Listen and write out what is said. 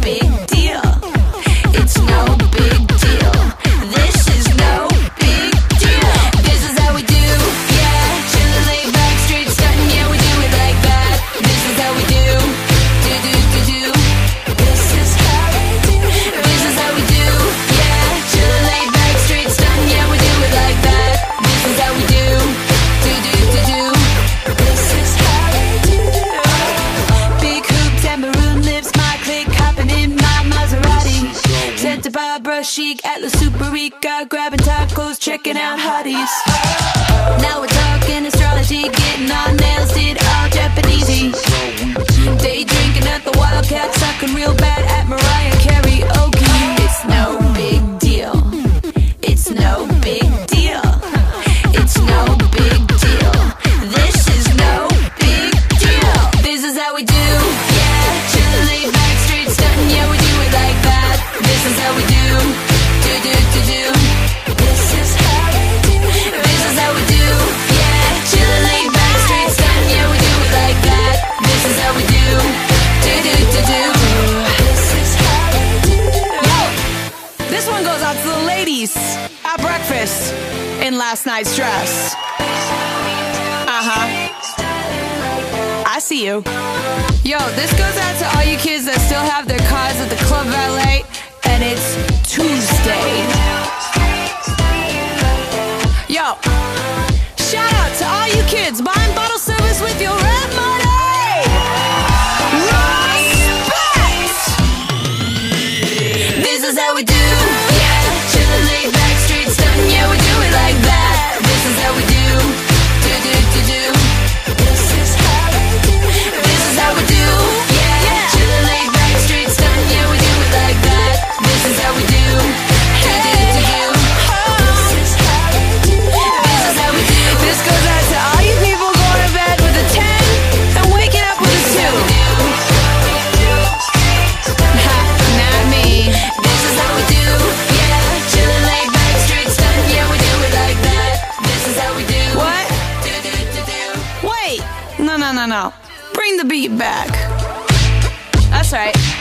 big deal. chic at La Super-Rica, grabbing tacos, checking out hotties. Now we're talking astrology, getting on. piece at breakfast in last night's dress. Uh huh. I see you. Yo, this goes out to all you kids that still have their cars at the club valet, and it's Tuesday. Yo, shout out to all you kids. Bye. No, no, no, no. Bring the beat back. That's right.